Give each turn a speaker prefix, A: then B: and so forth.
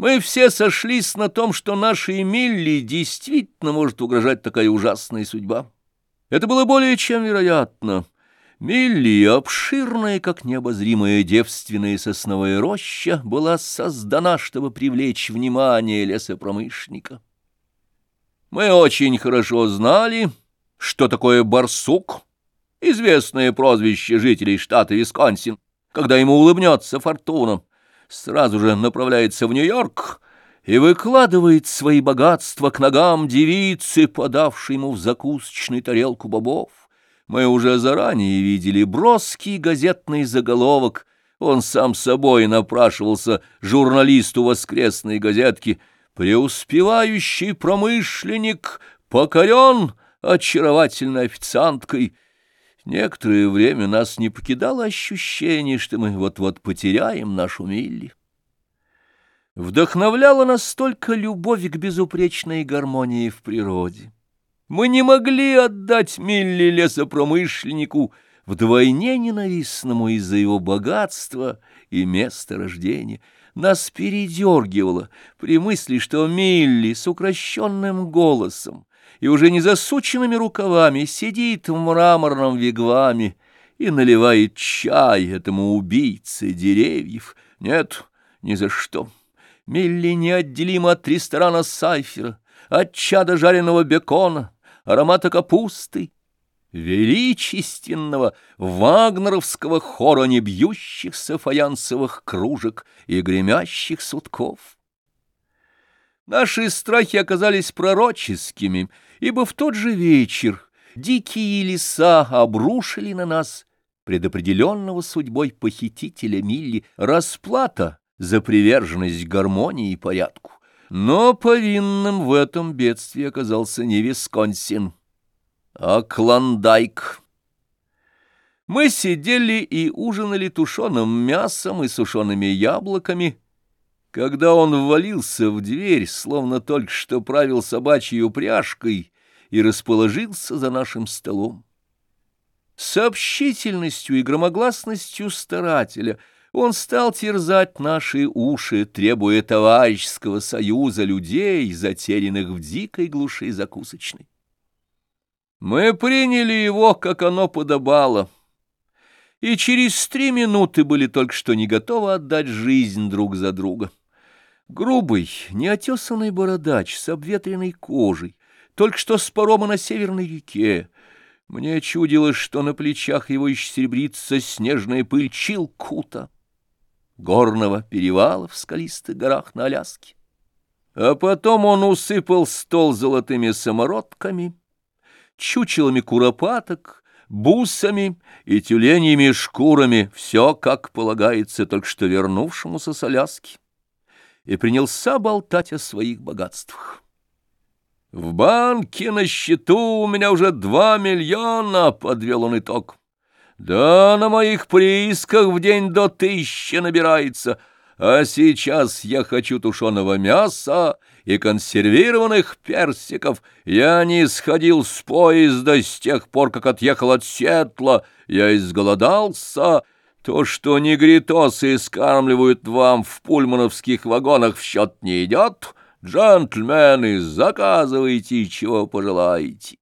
A: Мы все сошлись на том, что нашей Милли действительно может угрожать такая ужасная судьба. Это было более чем вероятно. Милли, обширная, как необозримая девственная сосновая роща, была создана, чтобы привлечь внимание лесопромышленника. Мы очень хорошо знали, что такое барсук, известное прозвище жителей штата Висконсин, когда ему улыбнется фортуна, сразу же направляется в Нью-Йорк и выкладывает свои богатства к ногам девицы, подавшей ему в закусочную тарелку бобов. Мы уже заранее видели броский газетный заголовок. Он сам собой напрашивался журналисту воскресной газетки. «Преуспевающий промышленник покорен очаровательной официанткой». Некоторое время нас не покидало ощущение, что мы вот-вот потеряем нашу Милли. Вдохновляла нас только любовь к безупречной гармонии в природе. Мы не могли отдать Милли лесопромышленнику, вдвойне ненавистному из-за его богатства и места рождения. Нас передергивало при мысли, что Милли с укращенным голосом и уже не засученными рукавами сидит в мраморном вигваме и наливает чай этому убийце деревьев. Нет, ни за что. Милли неотделима от ресторана Сайфера, от чада жареного бекона, аромата капусты, величественного вагнеровского хора небьющихся фаянсовых кружек и гремящих сутков. Наши страхи оказались пророческими, ибо в тот же вечер дикие леса обрушили на нас предопределенного судьбой похитителя Милли расплата за приверженность гармонии и порядку. Но повинным в этом бедствии оказался не Висконсин, а Клондайк. Мы сидели и ужинали тушеным мясом и сушеными яблоками, когда он ввалился в дверь, словно только что правил собачьей упряжкой, и расположился за нашим столом. Сообщительностью и громогласностью старателя — он стал терзать наши уши, требуя товарищеского союза людей, затерянных в дикой глуши закусочной. Мы приняли его, как оно подобало, и через три минуты были только что не готовы отдать жизнь друг за друга. Грубый, неотесанный бородач с обветренной кожей, только что с парома на Северной реке, мне чудилось, что на плечах его еще серебрится снежная пыль Чилкута горного перевала в скалистых горах на Аляске. А потом он усыпал стол золотыми самородками, чучелами куропаток, бусами и тюленьими шкурами, все, как полагается, только что вернувшемуся с Аляски, и принялся болтать о своих богатствах. «В банке на счету у меня уже два миллиона», — подвел он итог. Да, на моих приисках в день до тысячи набирается, а сейчас я хочу тушеного мяса и консервированных персиков. Я не сходил с поезда с тех пор, как отъехал от Сетла, я изголодался». То, что негритосы скармливают вам в пульмановских вагонах, в счет не идет. Джентльмены, заказывайте, чего пожелаете.